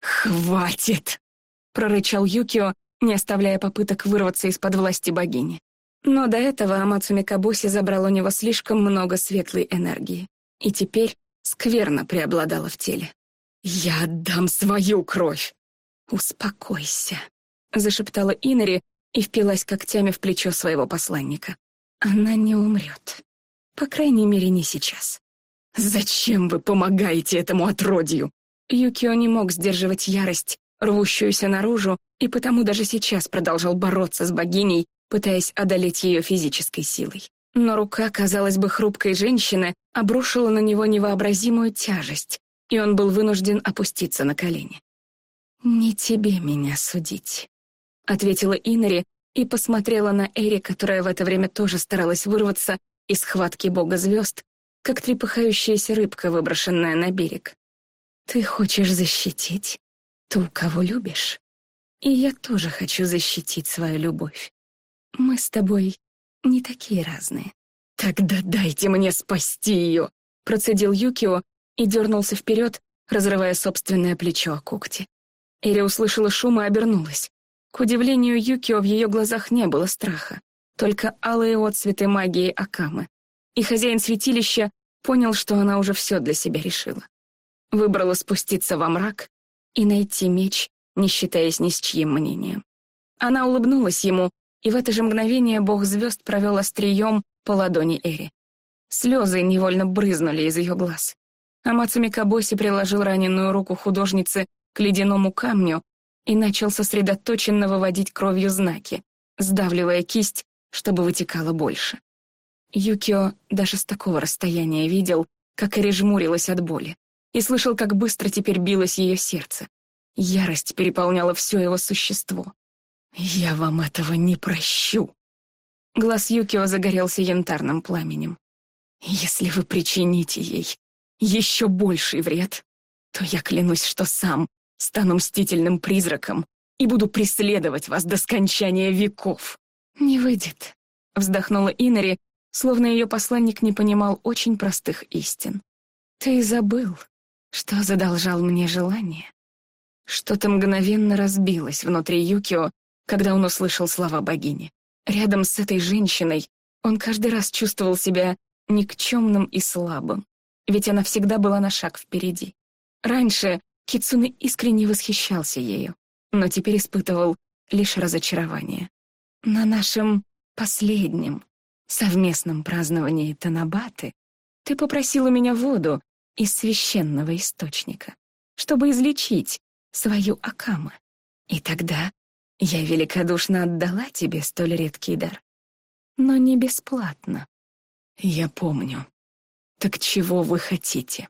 «Хватит!» — прорычал Юкио, не оставляя попыток вырваться из-под власти богини. Но до этого Амацуми Кабуси забрал у него слишком много светлой энергии, и теперь скверно преобладала в теле. «Я отдам свою кровь!» «Успокойся», — зашептала Инори и впилась когтями в плечо своего посланника. «Она не умрет. По крайней мере, не сейчас». «Зачем вы помогаете этому отродью?» Юкио не мог сдерживать ярость, рвущуюся наружу, и потому даже сейчас продолжал бороться с богиней, пытаясь одолеть ее физической силой. Но рука, казалось бы, хрупкой женщины обрушила на него невообразимую тяжесть, и он был вынужден опуститься на колени. «Не тебе меня судить», — ответила Инори и посмотрела на Эри, которая в это время тоже старалась вырваться из схватки бога звезд, как трепыхающаяся рыбка, выброшенная на берег. «Ты хочешь защитить ту, кого любишь?» И я тоже хочу защитить свою любовь. Мы с тобой не такие разные. Тогда дайте мне спасти ее, процедил Юкио и дернулся вперед, разрывая собственное плечо о когти. Эри услышала шум и обернулась. К удивлению Юкио в ее глазах не было страха, только алые отцветы магии Акамы. И хозяин святилища понял, что она уже все для себя решила. Выбрала спуститься во мрак и найти меч, не считаясь ни с чьим мнением. Она улыбнулась ему, и в это же мгновение бог звезд провел острием по ладони Эри. Слезы невольно брызнули из ее глаз. Амацуми Кабоси приложил раненую руку художницы к ледяному камню и начал сосредоточенно выводить кровью знаки, сдавливая кисть, чтобы вытекало больше. Юкио даже с такого расстояния видел, как Эри жмурилась от боли, и слышал, как быстро теперь билось ее сердце. Ярость переполняла все его существо. «Я вам этого не прощу!» Глаз Юкио загорелся янтарным пламенем. «Если вы причините ей еще больший вред, то я клянусь, что сам стану мстительным призраком и буду преследовать вас до скончания веков». «Не выйдет», — вздохнула Инори, словно ее посланник не понимал очень простых истин. «Ты забыл, что задолжал мне желание. Что-то мгновенно разбилось внутри Юкио, когда он услышал слова богини. Рядом с этой женщиной он каждый раз чувствовал себя никчемным и слабым, ведь она всегда была на шаг впереди. Раньше Кицуне искренне восхищался ею, но теперь испытывал лишь разочарование. На нашем последнем совместном праздновании Танабаты ты попросила меня воду из священного источника, чтобы излечить свою Акамы. И тогда я великодушно отдала тебе столь редкий дар. Но не бесплатно. Я помню. Так чего вы хотите?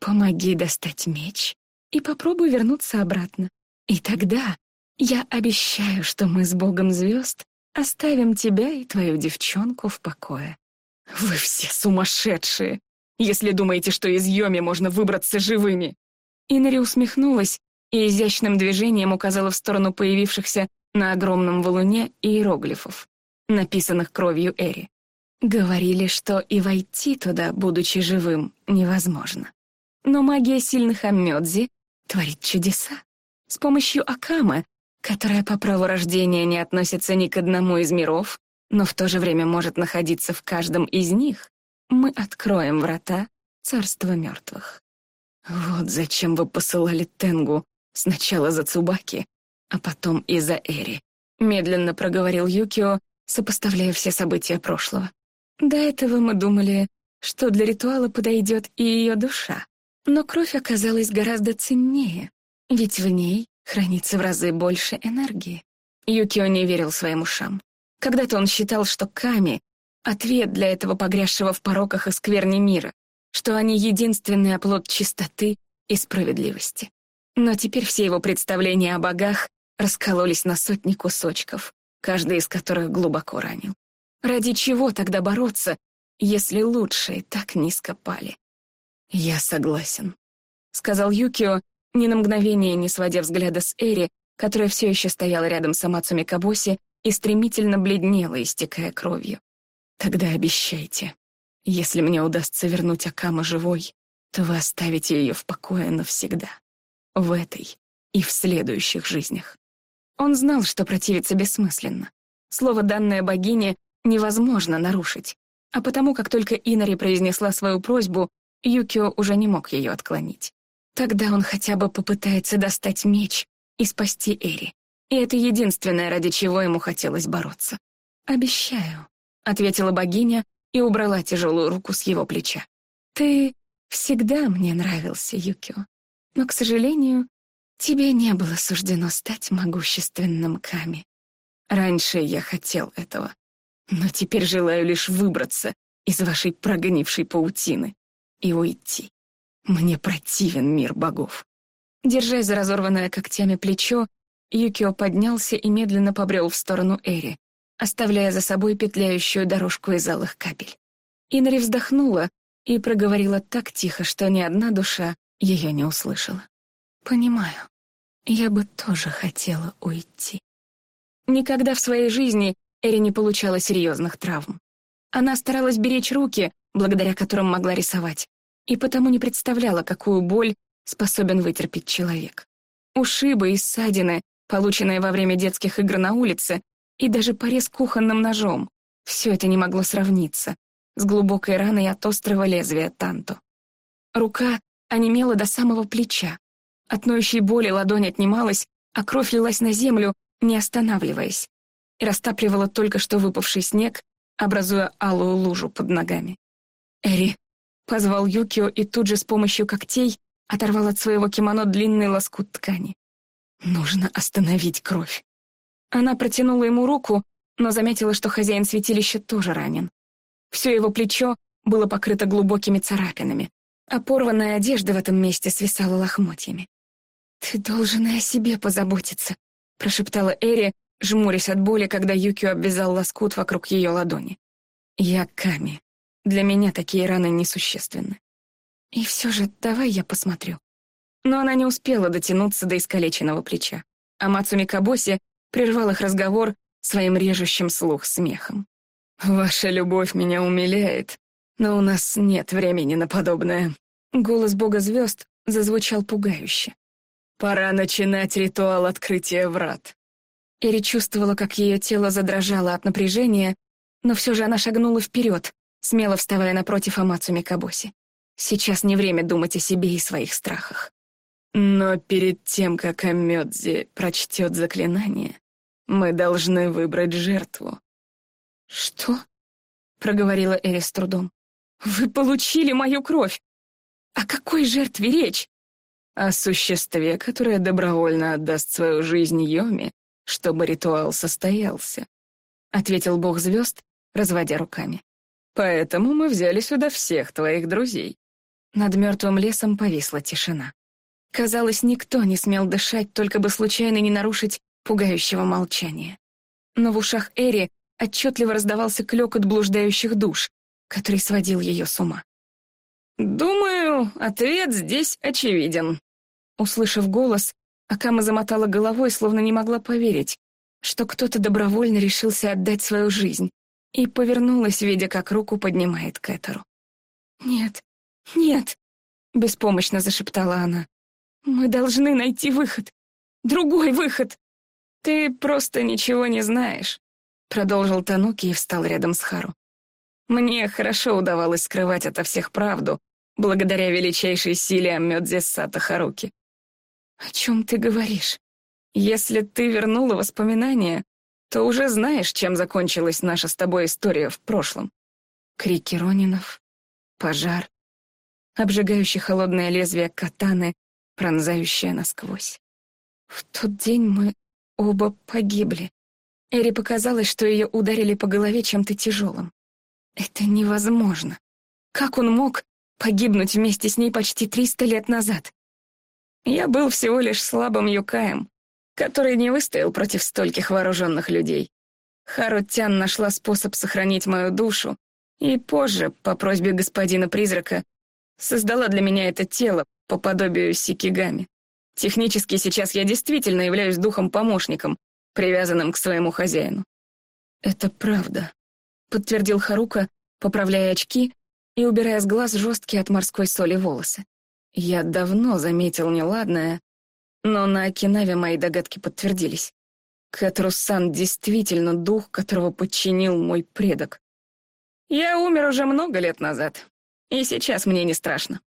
Помоги достать меч и попробуй вернуться обратно. И тогда я обещаю, что мы с Богом звезд оставим тебя и твою девчонку в покое. Вы все сумасшедшие, если думаете, что из Йоми можно выбраться живыми. Инори усмехнулась и изящным движением указала в сторону появившихся на огромном валуне иероглифов, написанных кровью Эри. Говорили, что и войти туда, будучи живым, невозможно. Но магия сильных Аммёдзи творит чудеса. С помощью Акамы, которая по праву рождения не относится ни к одному из миров, но в то же время может находиться в каждом из них, мы откроем врата царства мертвых. Вот зачем вы посылали Тенгу Сначала за Цубаки, а потом и за Эри. Медленно проговорил Юкио, сопоставляя все события прошлого. До этого мы думали, что для ритуала подойдет и ее душа. Но кровь оказалась гораздо ценнее, ведь в ней хранится в разы больше энергии. Юкио не верил своим ушам. Когда-то он считал, что Ками — ответ для этого погрязшего в пороках и скверне мира, что они — единственный оплот чистоты и справедливости. Но теперь все его представления о богах раскололись на сотни кусочков, каждый из которых глубоко ранил. Ради чего тогда бороться, если лучшие так низко пали? «Я согласен», — сказал Юкио, ни на мгновение не сводя взгляда с Эри, которая все еще стояла рядом с Амацуми Кабоси и стремительно бледнела, истекая кровью. «Тогда обещайте, если мне удастся вернуть Акама живой, то вы оставите ее в покое навсегда» в этой и в следующих жизнях. Он знал, что противиться бессмысленно. Слово, данное богине, невозможно нарушить. А потому, как только Инари произнесла свою просьбу, Юкио уже не мог ее отклонить. Тогда он хотя бы попытается достать меч и спасти Эри. И это единственное, ради чего ему хотелось бороться. «Обещаю», — ответила богиня и убрала тяжелую руку с его плеча. «Ты всегда мне нравился, Юкио, но, к сожалению, тебе не было суждено стать могущественным Ками. Раньше я хотел этого, но теперь желаю лишь выбраться из вашей прогнившей паутины и уйти. Мне противен мир богов». Держась за разорванное когтями плечо, Юкио поднялся и медленно побрел в сторону Эри, оставляя за собой петляющую дорожку из алых капель. Инри вздохнула и проговорила так тихо, что ни одна душа ее не услышала. «Понимаю, я бы тоже хотела уйти». Никогда в своей жизни Эри не получала серьезных травм. Она старалась беречь руки, благодаря которым могла рисовать, и потому не представляла, какую боль способен вытерпеть человек. Ушибы и ссадины, полученные во время детских игр на улице, и даже порез кухонным ножом — все это не могло сравниться с глубокой раной от острого лезвия танто. Рука онемела до самого плеча. От ноющей боли ладонь отнималась, а кровь лилась на землю, не останавливаясь, и растапливала только что выпавший снег, образуя алую лужу под ногами. «Эри!» — позвал Юкио и тут же с помощью когтей оторвал от своего кимоно длинный лоскут ткани. «Нужно остановить кровь». Она протянула ему руку, но заметила, что хозяин святилища тоже ранен. Все его плечо было покрыто глубокими царапинами, а порванная одежда в этом месте свисала лохмотьями. «Ты должен и о себе позаботиться», — прошептала Эри, жмурясь от боли, когда Юкио обвязал лоскут вокруг ее ладони. «Я Ками. Для меня такие раны несущественны. И все же давай я посмотрю». Но она не успела дотянуться до искалеченного плеча. А Мацуми Кабоси прервал их разговор своим режущим слух смехом. «Ваша любовь меня умиляет, но у нас нет времени на подобное». Голос бога звезд зазвучал пугающе. «Пора начинать ритуал открытия врат». Эри чувствовала, как ее тело задрожало от напряжения, но все же она шагнула вперед, смело вставая напротив Амацу Микабоси. Сейчас не время думать о себе и своих страхах. Но перед тем, как Амёдзи прочтет заклинание, мы должны выбрать жертву. «Что?» — проговорила Эри с трудом. «Вы получили мою кровь! О какой жертве речь?» «О существе, которое добровольно отдаст свою жизнь Йоме, чтобы ритуал состоялся», — ответил бог звезд, разводя руками. «Поэтому мы взяли сюда всех твоих друзей». Над мертвым лесом повисла тишина. Казалось, никто не смел дышать, только бы случайно не нарушить пугающего молчания. Но в ушах Эри отчетливо раздавался клёкот блуждающих душ, который сводил ее с ума. «Думаю, ответ здесь очевиден». Услышав голос, Акама замотала головой, словно не могла поверить, что кто-то добровольно решился отдать свою жизнь, и повернулась, видя, как руку поднимает Кэтеру. «Нет, нет», — беспомощно зашептала она. «Мы должны найти выход. Другой выход!» «Ты просто ничего не знаешь», — продолжил Тануки и встал рядом с Хару. «Мне хорошо удавалось скрывать ото всех правду, благодаря величайшей силе Амёдзе Сата Харуки». «О чем ты говоришь? Если ты вернула воспоминания, то уже знаешь, чем закончилась наша с тобой история в прошлом. Крики Ронинов, пожар, обжигающее холодное лезвие катаны, пронзающее насквозь. В тот день мы оба погибли. Эри показалось, что ее ударили по голове чем-то тяжелым. Это невозможно. Как он мог погибнуть вместе с ней почти триста лет назад? Я был всего лишь слабым юкаем, который не выстоял против стольких вооруженных людей. Харутян нашла способ сохранить мою душу, и позже, по просьбе господина-призрака, создала для меня это тело по подобию Сикигами. Технически сейчас я действительно являюсь духом-помощником, привязанным к своему хозяину. «Это правда», — подтвердил Харука, поправляя очки и убирая с глаз жесткие от морской соли волосы. «Я давно заметил неладное, Но на Окинаве мои догадки подтвердились. Кэтрус-сан действительно дух, которого подчинил мой предок. Я умер уже много лет назад, и сейчас мне не страшно.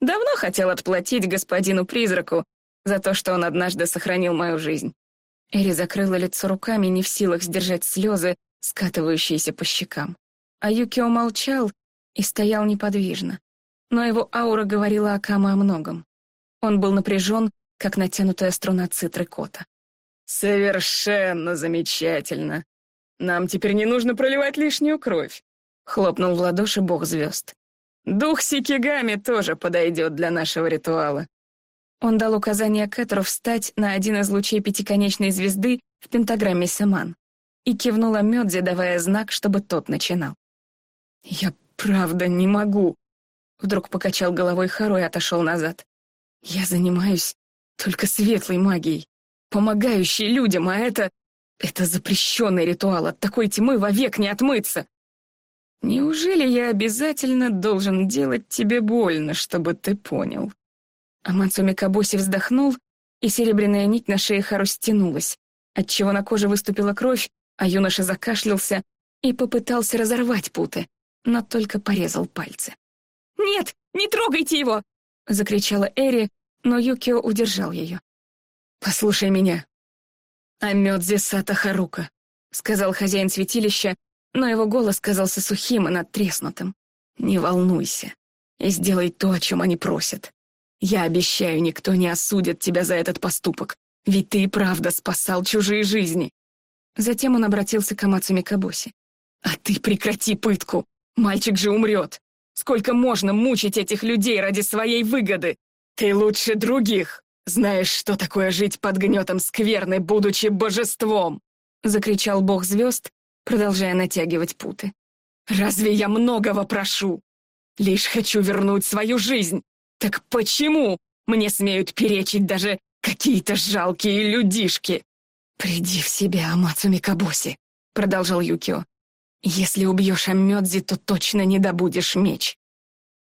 Давно хотел отплатить господину-призраку за то, что он однажды сохранил мою жизнь. Эри закрыла лицо руками, не в силах сдержать слезы, скатывающиеся по щекам. А Юкио молчал и стоял неподвижно. Но его аура говорила о Кама о многом. Он был напряжен, как натянутая струна цитры кота. «Совершенно замечательно. Нам теперь не нужно проливать лишнюю кровь», — хлопнул в ладоши бог звезд. «Дух Сикигами тоже подойдет для нашего ритуала». Он дал указание Кэтру встать на один из лучей пятиконечной звезды в пентаграмме Саман и кивнула Мёдзе, давая знак, чтобы тот начинал. «Я правда не могу», — вдруг покачал головой Хару и отошел назад. «Я занимаюсь только светлой магией помогающий людям, а это... Это запрещенный ритуал, от такой тьмы вовек не отмыться. Неужели я обязательно должен делать тебе больно, чтобы ты понял? Амансуми Кабоси вздохнул, и серебряная нить на шее Хару стянулась, отчего на коже выступила кровь, а юноша закашлялся и попытался разорвать путы, но только порезал пальцы. «Нет, не трогайте его!» — закричала Эри, но Юкио удержал ее. «Послушай меня». «Амёдзе Сата Харука», — сказал хозяин святилища, но его голос казался сухим и надтреснутым. «Не волнуйся и сделай то, о чем они просят. Я обещаю, никто не осудит тебя за этот поступок, ведь ты и правда спасал чужие жизни». Затем он обратился к Амацу Микабоси. «А ты прекрати пытку! Мальчик же умрет! Сколько можно мучить этих людей ради своей выгоды? Ты лучше других!» «Знаешь, что такое жить под гнетом скверны, будучи божеством?» — закричал бог звезд, продолжая натягивать путы. «Разве я многого прошу? Лишь хочу вернуть свою жизнь. Так почему мне смеют перечить даже какие-то жалкие людишки?» «Приди в себя, Амацуми Кабоси», — продолжал Юкио. «Если убьешь Аммёдзи, то точно не добудешь меч».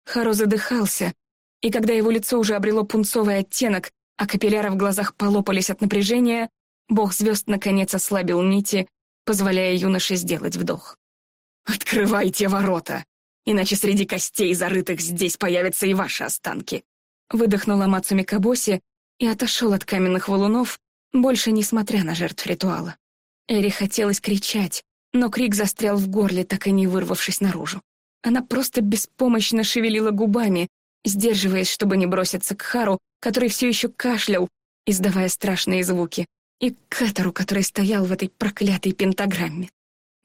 Харо задыхался, и когда его лицо уже обрело пунцовый оттенок, а капилляры в глазах полопались от напряжения, бог звезд наконец ослабил нити, позволяя юноше сделать вдох. «Открывайте ворота, иначе среди костей, зарытых здесь, появятся и ваши останки!» Выдохнула Мацуми Кабоси и отошел от каменных валунов, больше не смотря на жертв ритуала. Эри хотелось кричать, но крик застрял в горле, так и не вырвавшись наружу. Она просто беспомощно шевелила губами, сдерживаясь, чтобы не броситься к Хару, который все еще кашлял, издавая страшные звуки, и к Кэтеру, который стоял в этой проклятой пентаграмме.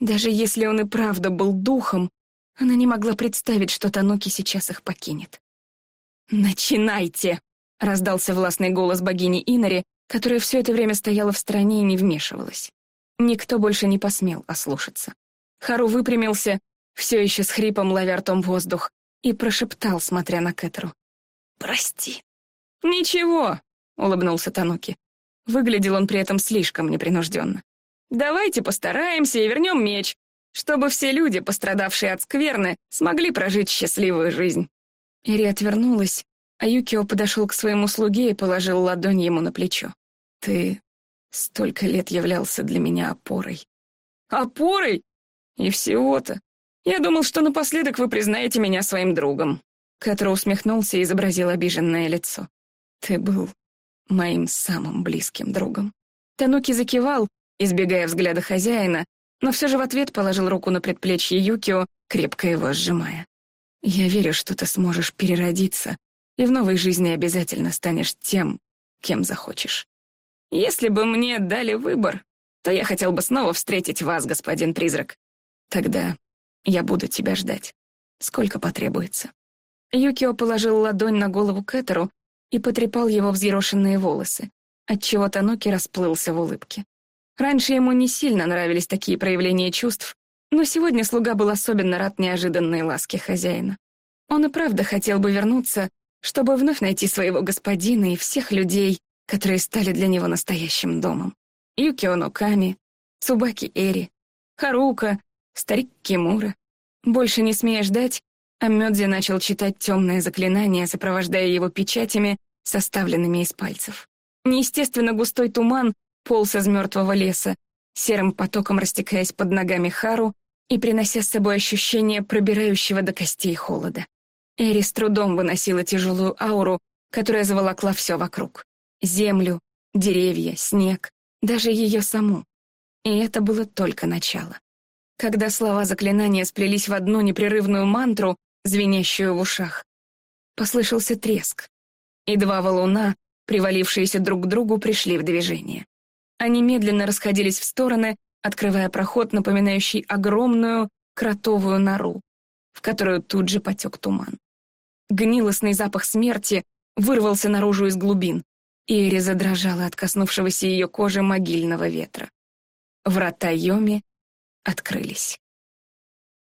Даже если он и правда был духом, она не могла представить, что Тануки сейчас их покинет. «Начинайте!» — раздался властный голос богини Инари, которая все это время стояла в стороне и не вмешивалась. Никто больше не посмел ослушаться. Хару выпрямился, все еще с хрипом ловя ртом воздух, и прошептал, смотря на Кэтеру. «Прости». «Ничего», — улыбнулся Тануки. Выглядел он при этом слишком непринужденно. «Давайте постараемся и вернем меч, чтобы все люди, пострадавшие от скверны, смогли прожить счастливую жизнь». Ири отвернулась, а Юкио подошел к своему слуге и положил ладонь ему на плечо. «Ты столько лет являлся для меня опорой». «Опорой? И всего-то. Я думал, что напоследок вы признаете меня своим другом». Катро усмехнулся и изобразил обиженное лицо. «Ты был моим самым близким другом». Тануки закивал, избегая взгляда хозяина, но все же в ответ положил руку на предплечье Юкио, крепко его сжимая. «Я верю, что ты сможешь переродиться, и в новой жизни обязательно станешь тем, кем захочешь. Если бы мне дали выбор, то я хотел бы снова встретить вас, господин призрак. Тогда я буду тебя ждать. Сколько потребуется». Юкио положил ладонь на голову Кэтеру и потрепал его взъерошенные волосы, отчего Тануки расплылся в улыбке. Раньше ему не сильно нравились такие проявления чувств, но сегодня слуга был особенно рад неожиданной ласке хозяина. Он и правда хотел бы вернуться, чтобы вновь найти своего господина и всех людей, которые стали для него настоящим домом. Юкио Ноками, Цубаки Эри, Харука, старик Кимура. Больше не смея ждать, Амёдзи начал читать темное заклинание, сопровождая его печатями, составленными из пальцев. Неестественно густой туман полз из мертвого леса, серым потоком растекаясь под ногами Хару и принося с собой ощущение пробирающего до костей холода. Эри с трудом выносила тяжелую ауру, которая заволокла все вокруг. Землю, деревья, снег, даже ее саму. И это было только начало. Когда слова заклинания сплелись в одну непрерывную мантру, звенящую в ушах, послышался треск, и два валуна, привалившиеся друг к другу, пришли в движение. Они медленно расходились в стороны, открывая проход, напоминающий огромную кротовую нору, в которую тут же потек туман. Гнилостный запах смерти вырвался наружу из глубин, и Эри задрожала от коснувшегося ее кожи могильного ветра. Врата Йоми открылись.